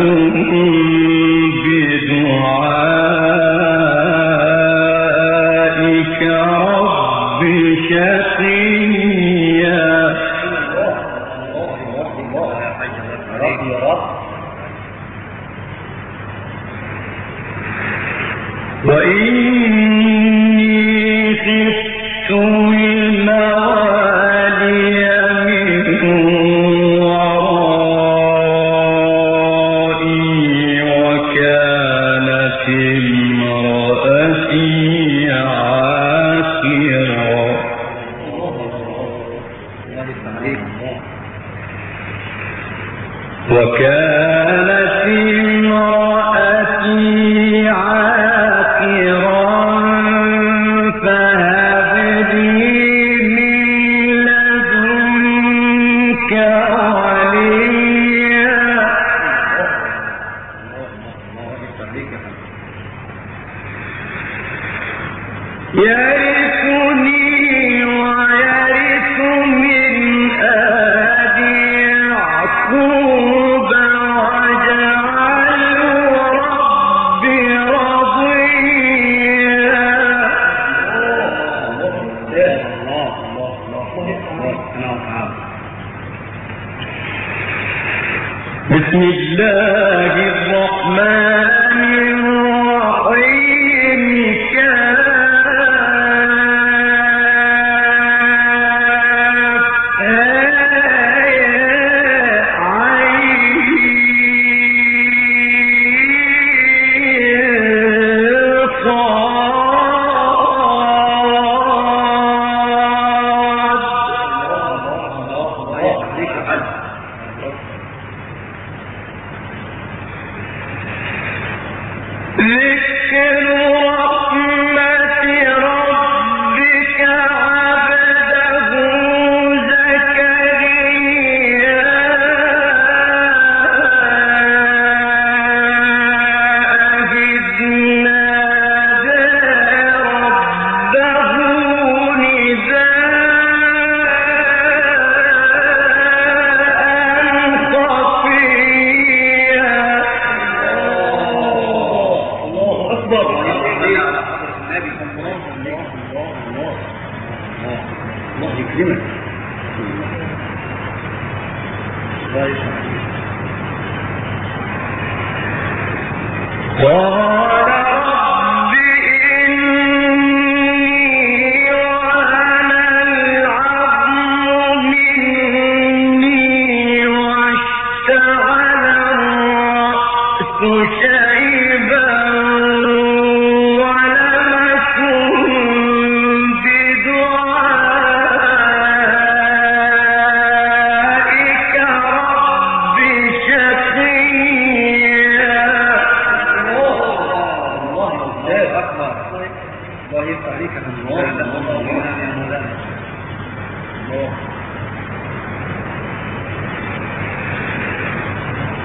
أَنَّ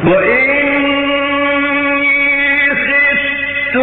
وإني خفت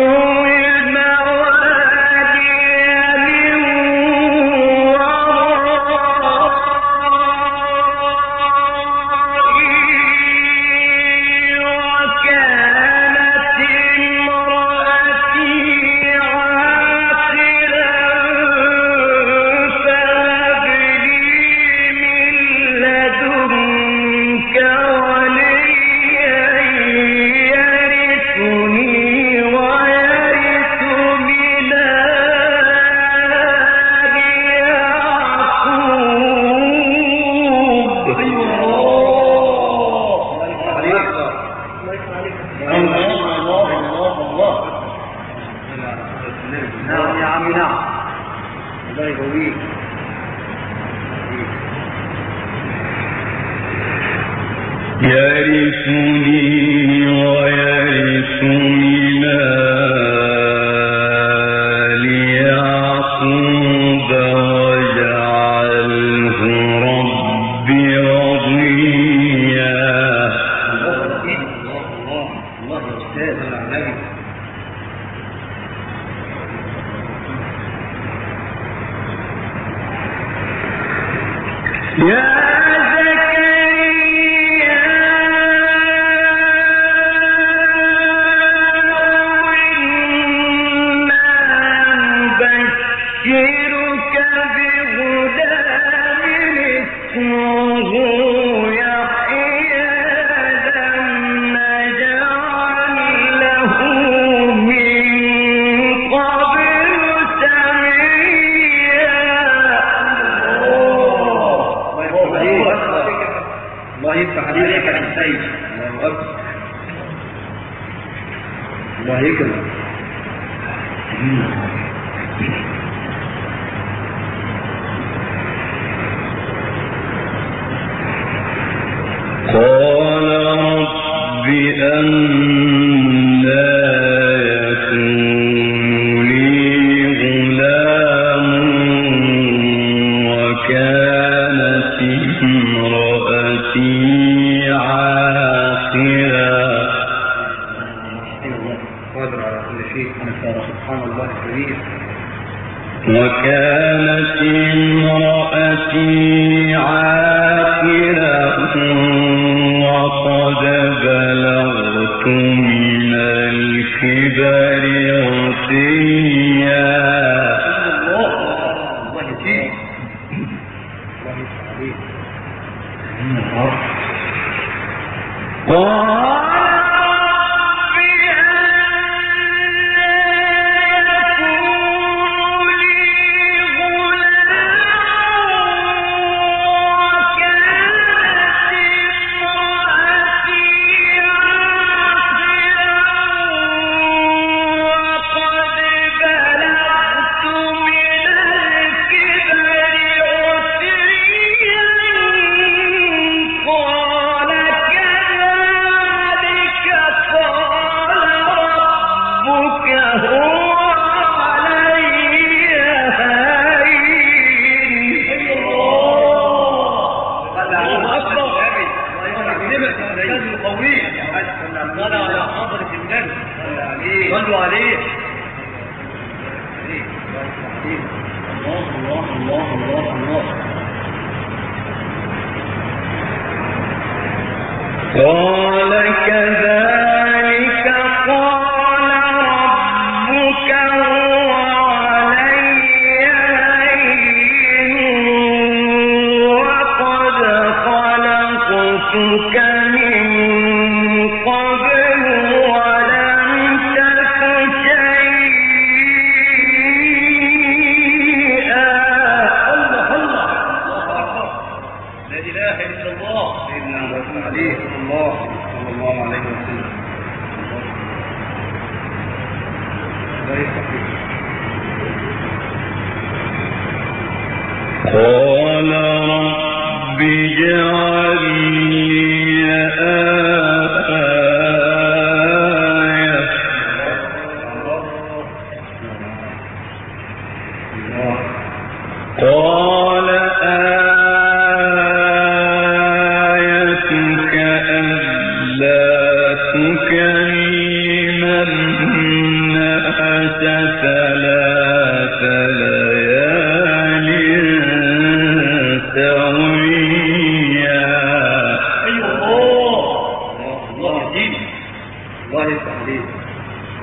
الله يفتح عليك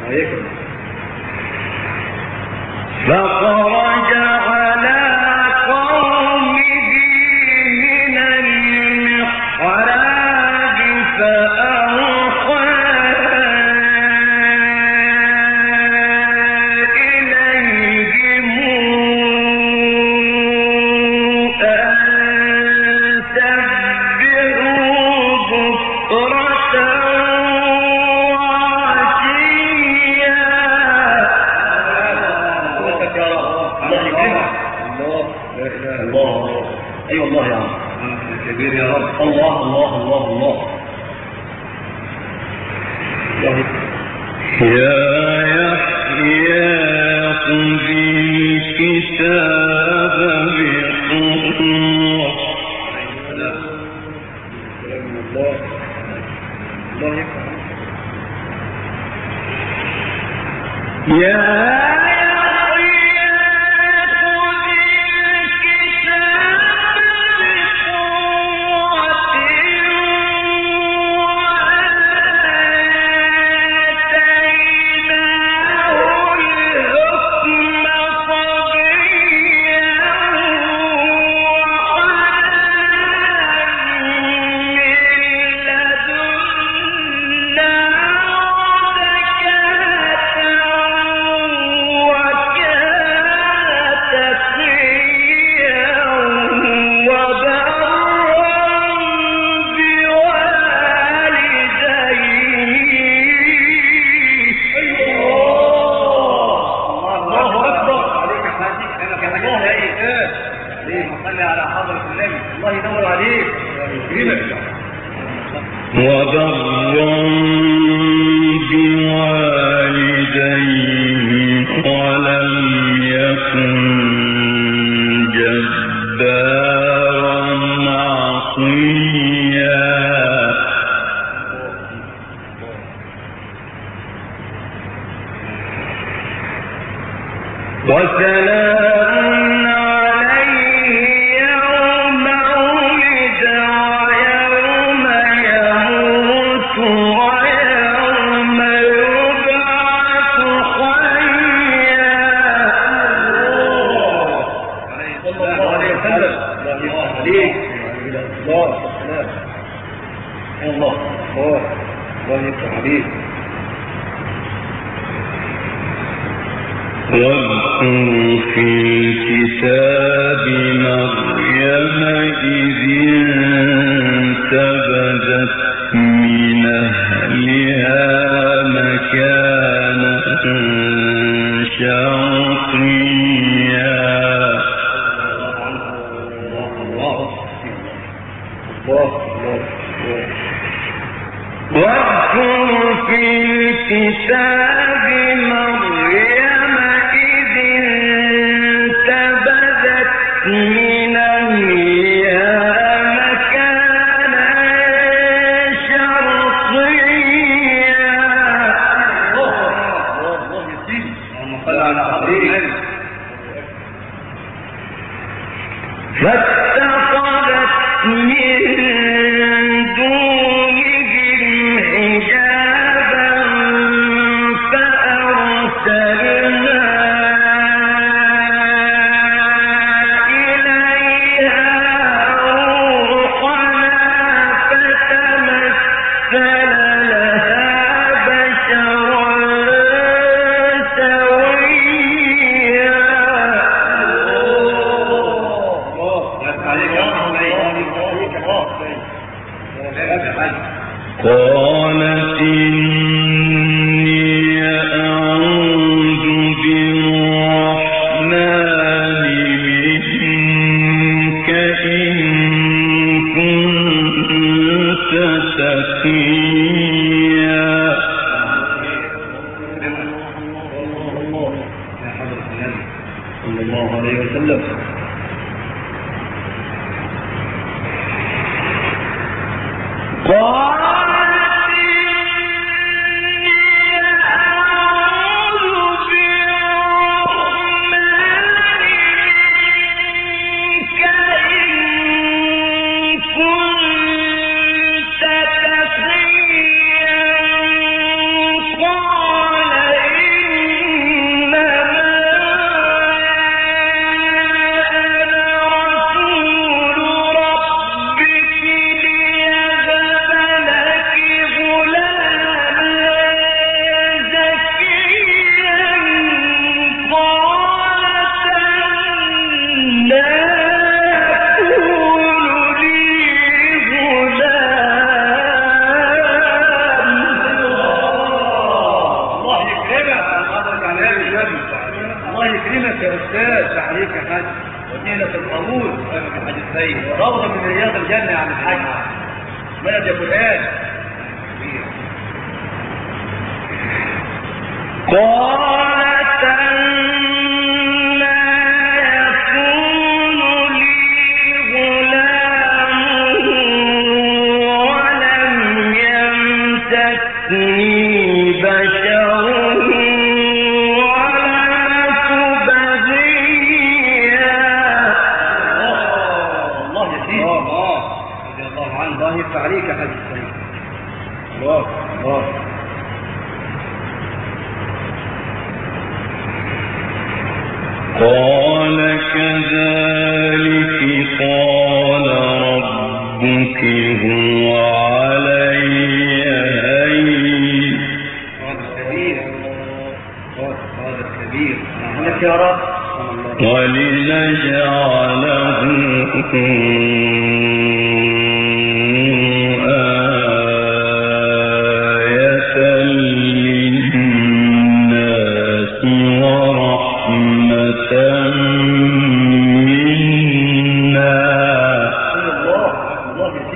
الله يكرمك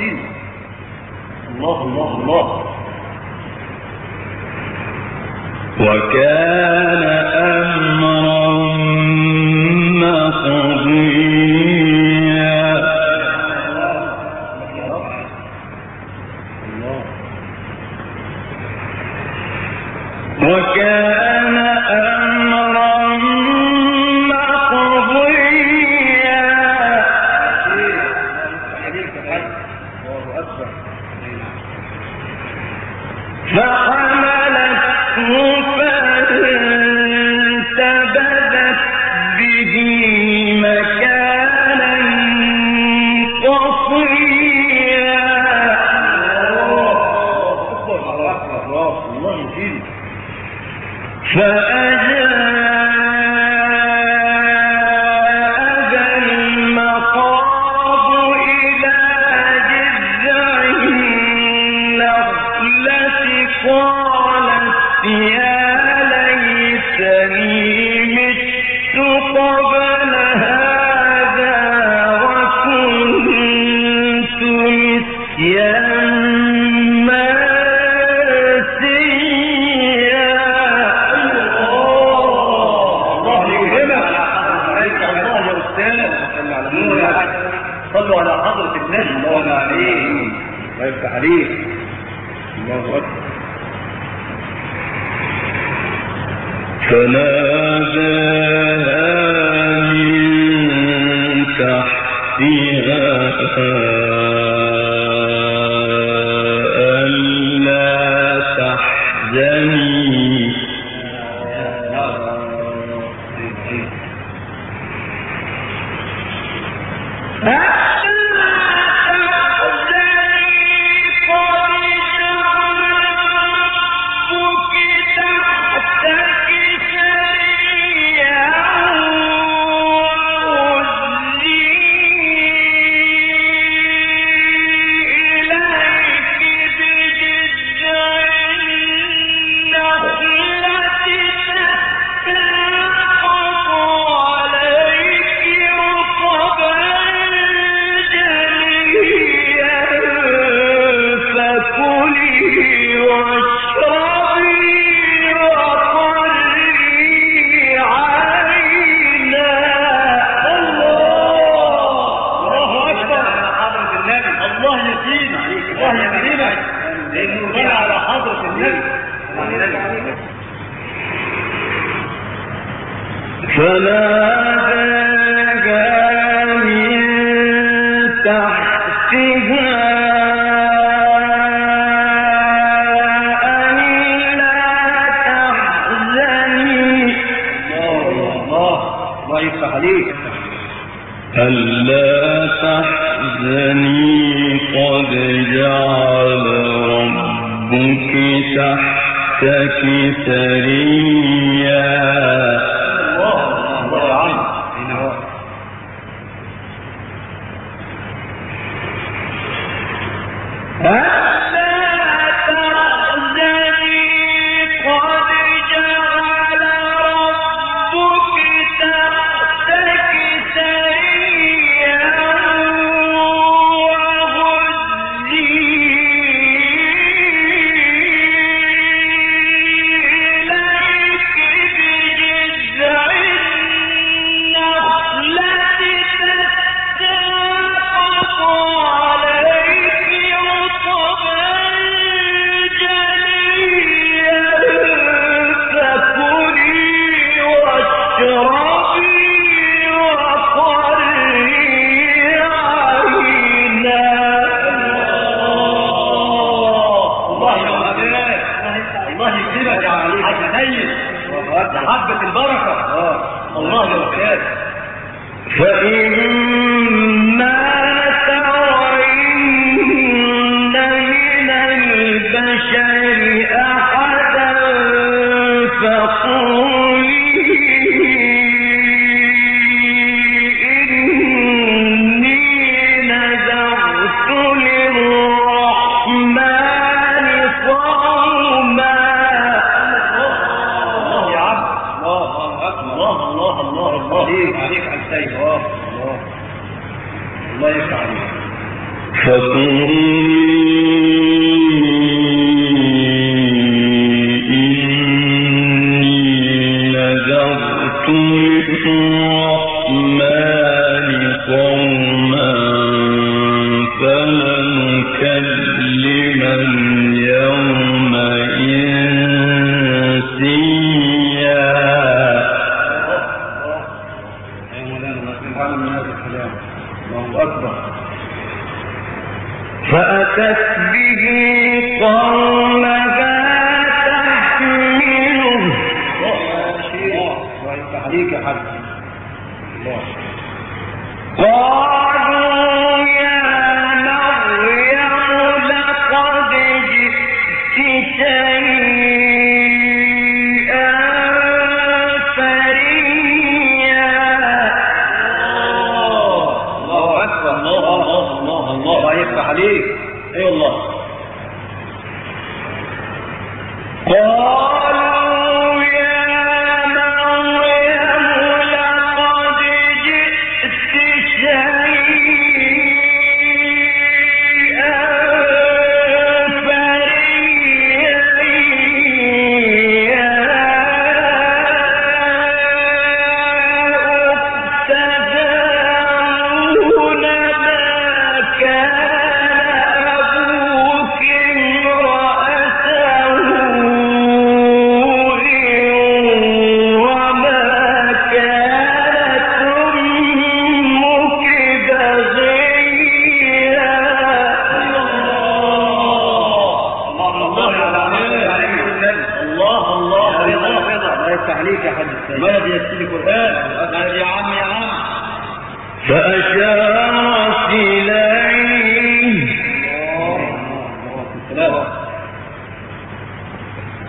يزيد الله الله الله. وكان Ha? لمن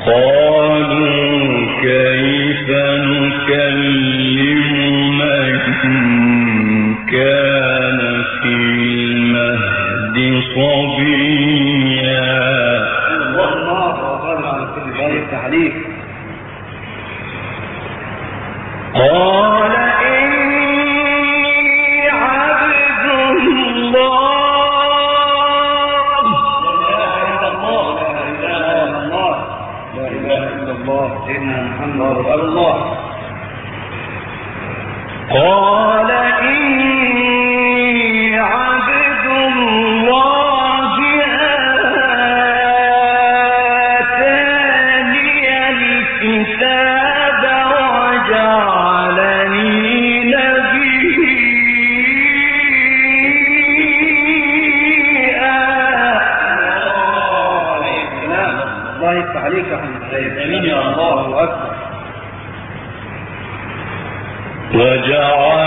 قالوا كيف نكلم من كان في المهد صبيا؟ الله تعليق قال الله. قال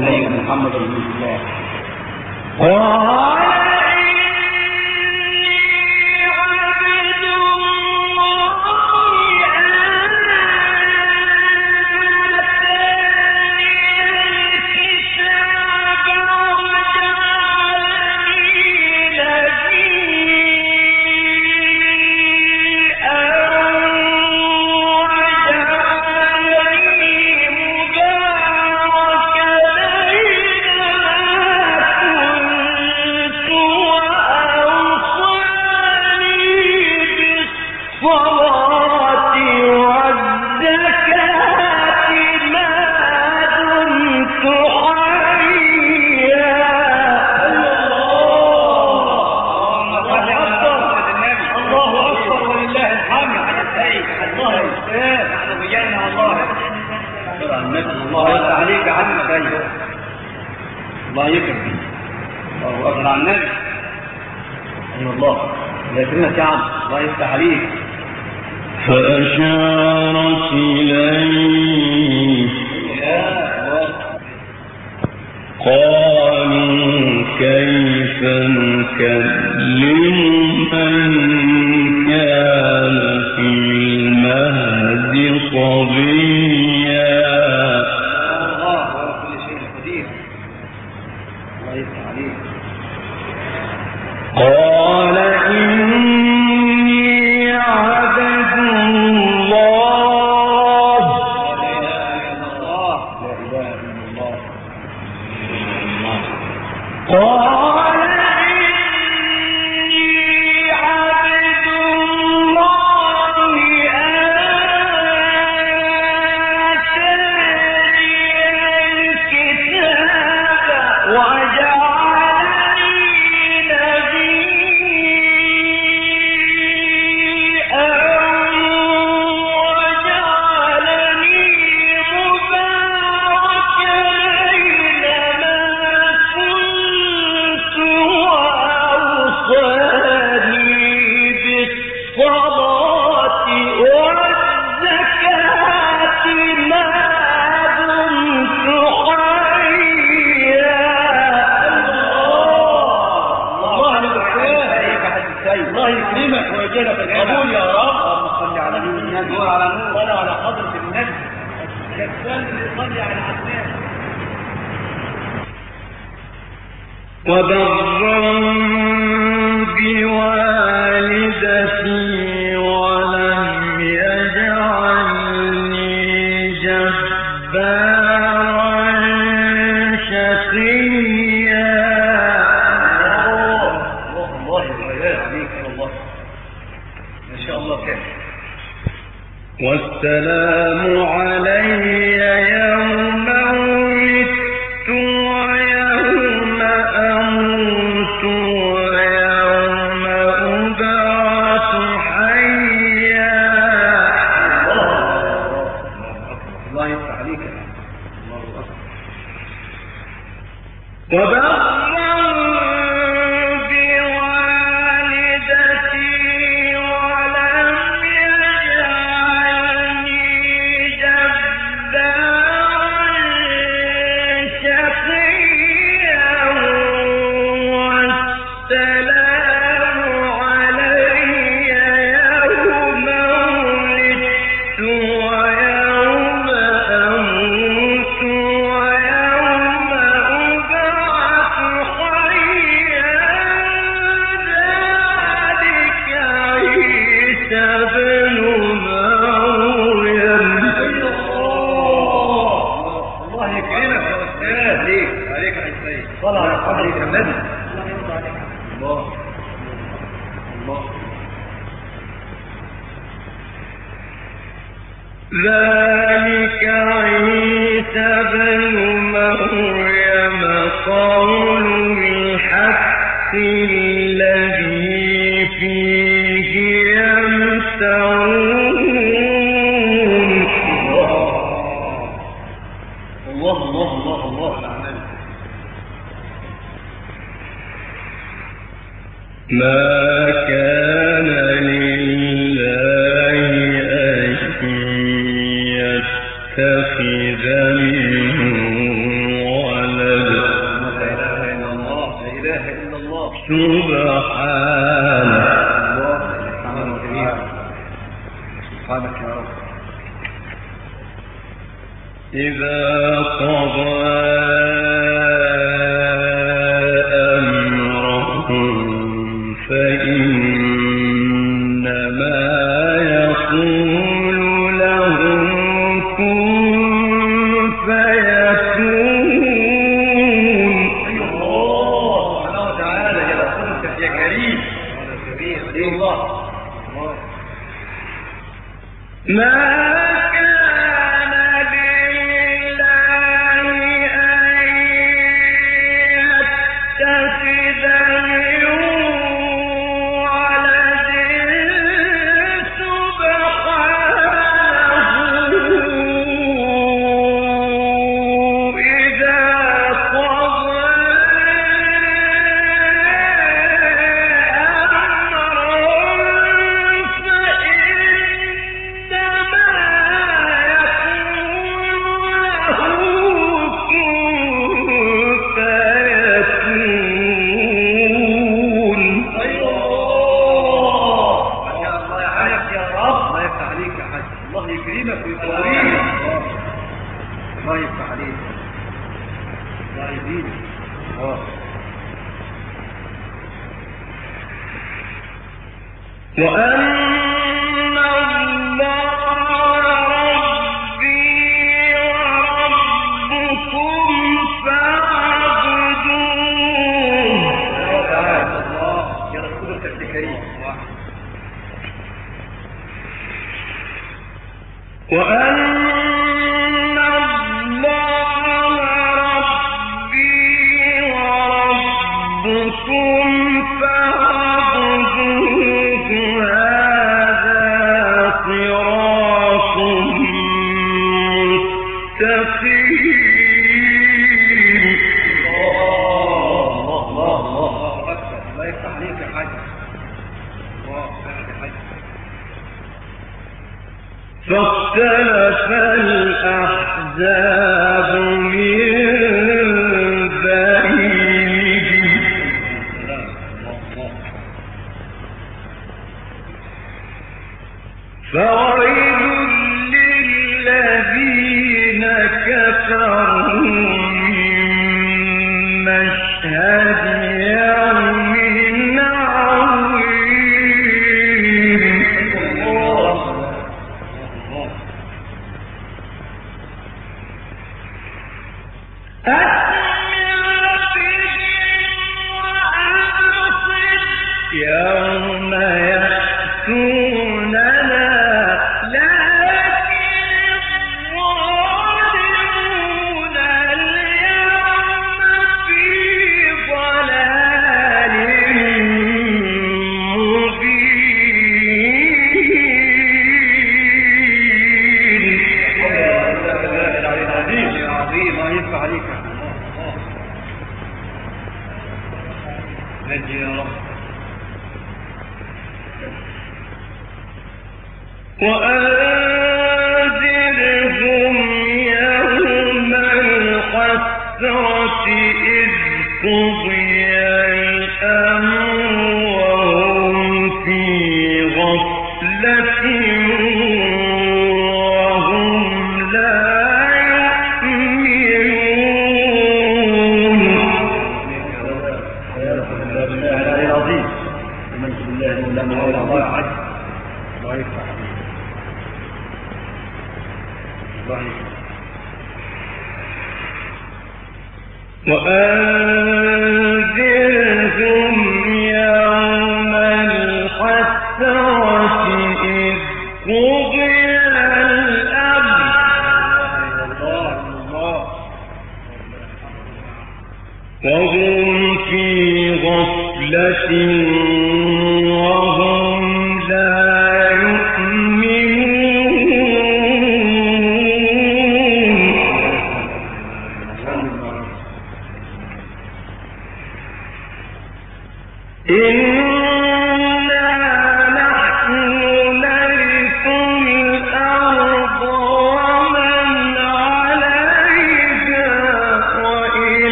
நாயகன் முகமது وبرا إذا قضى وأن وأنذرهم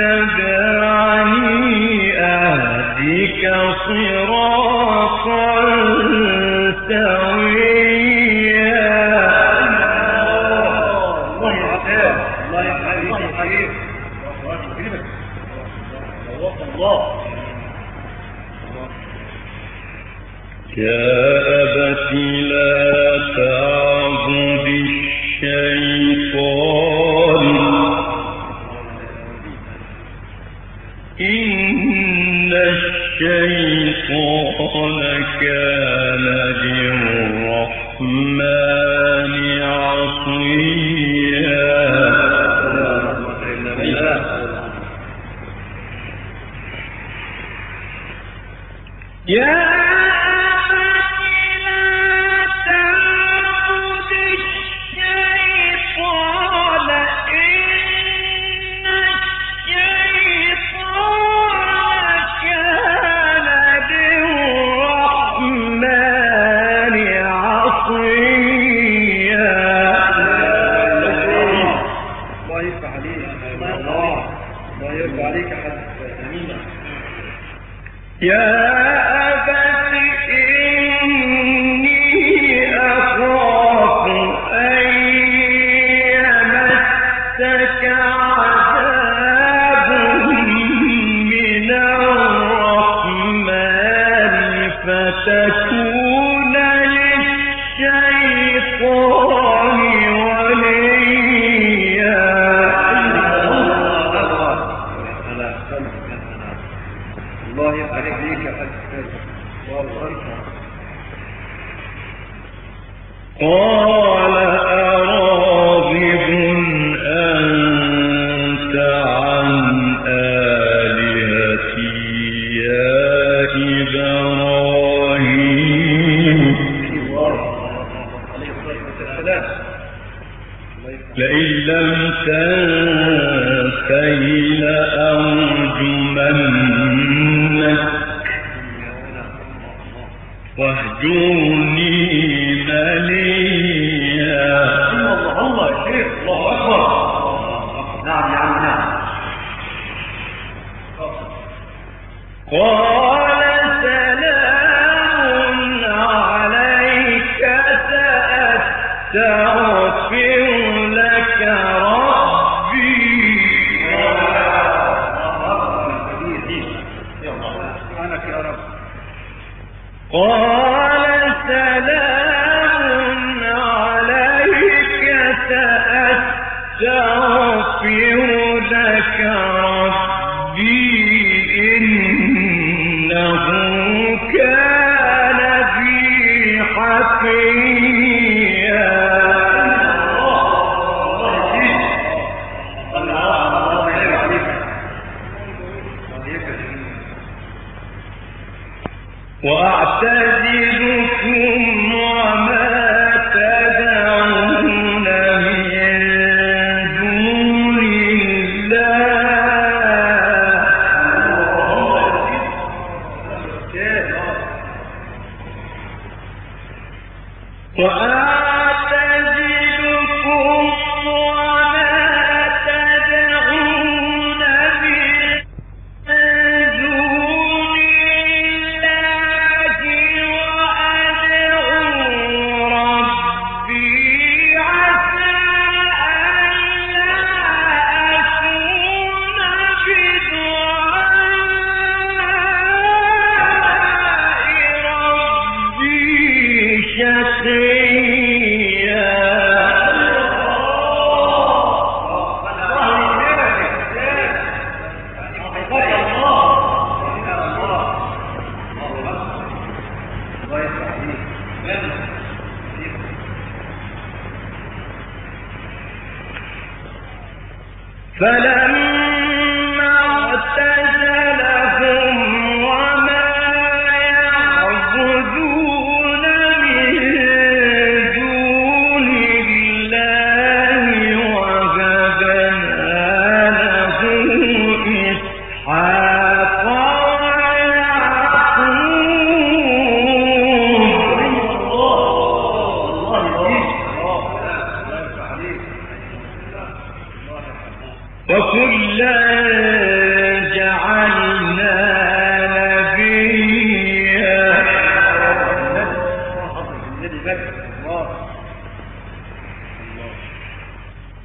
فاتبعني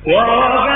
ووهبنا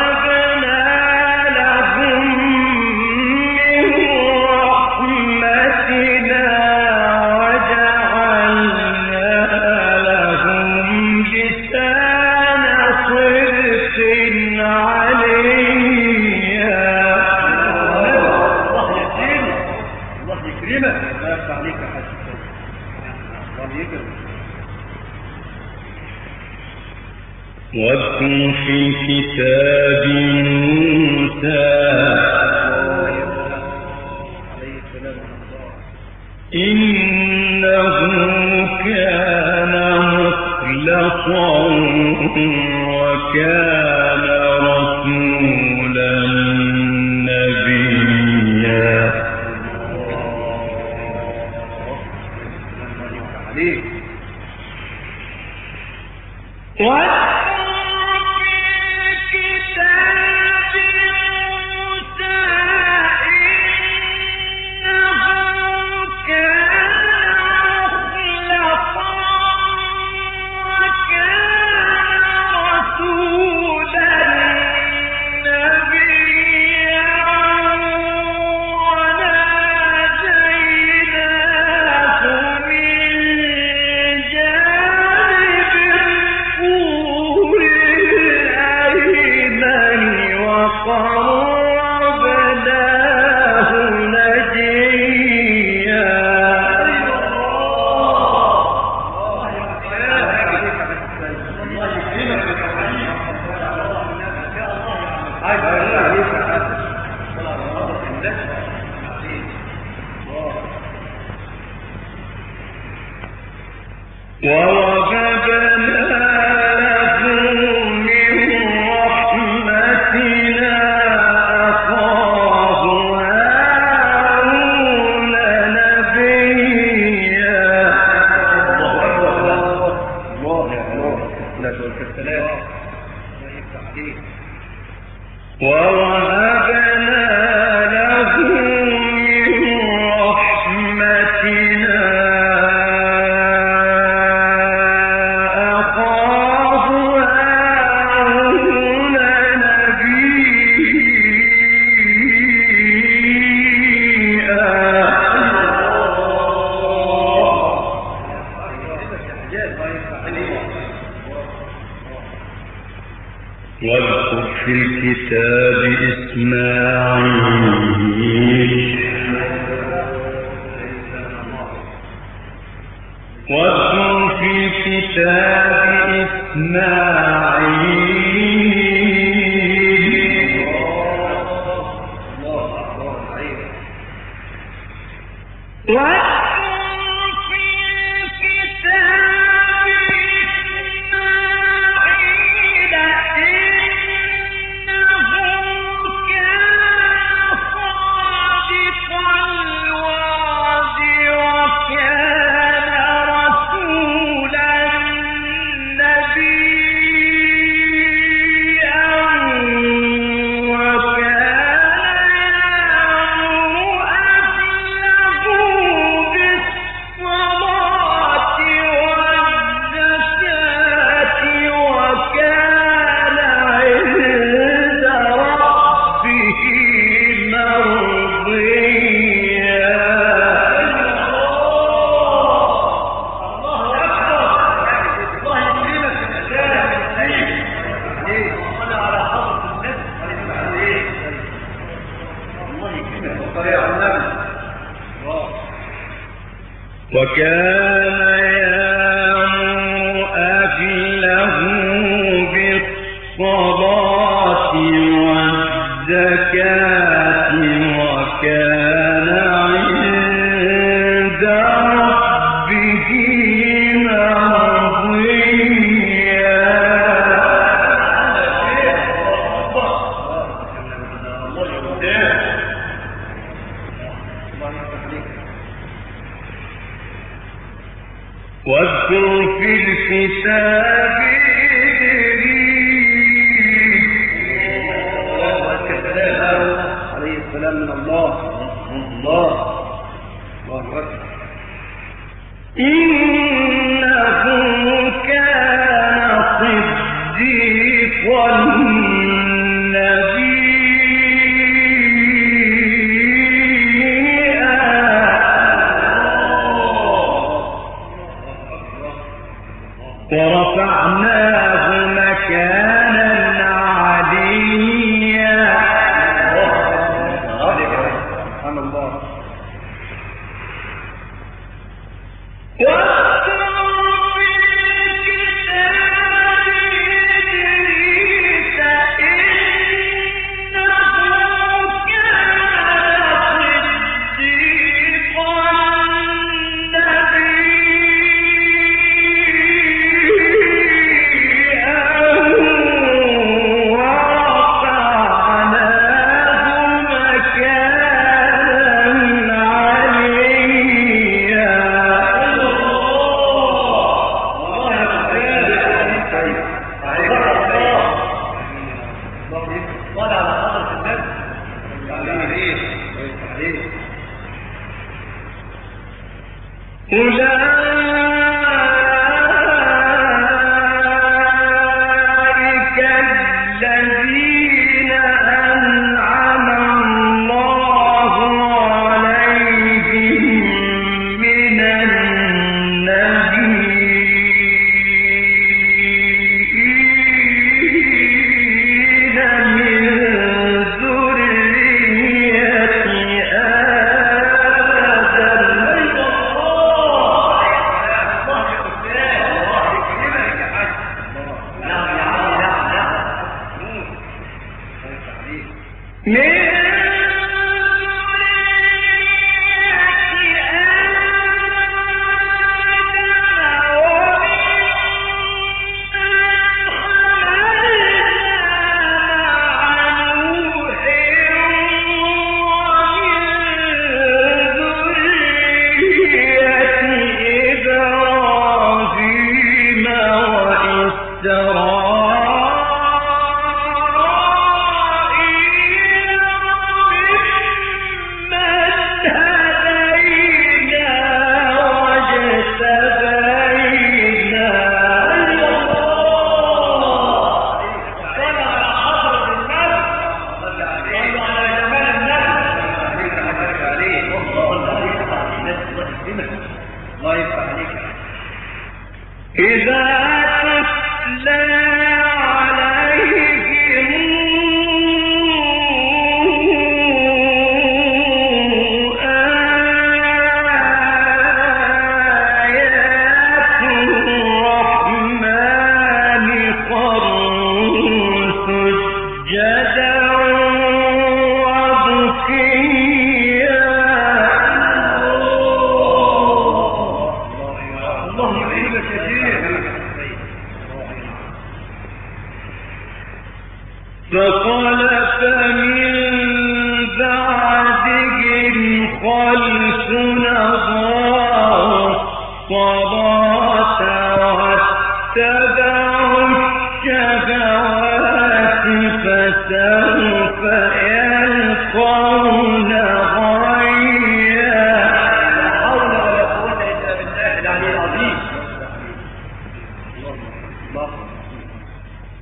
وكان waayo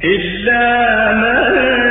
إلا من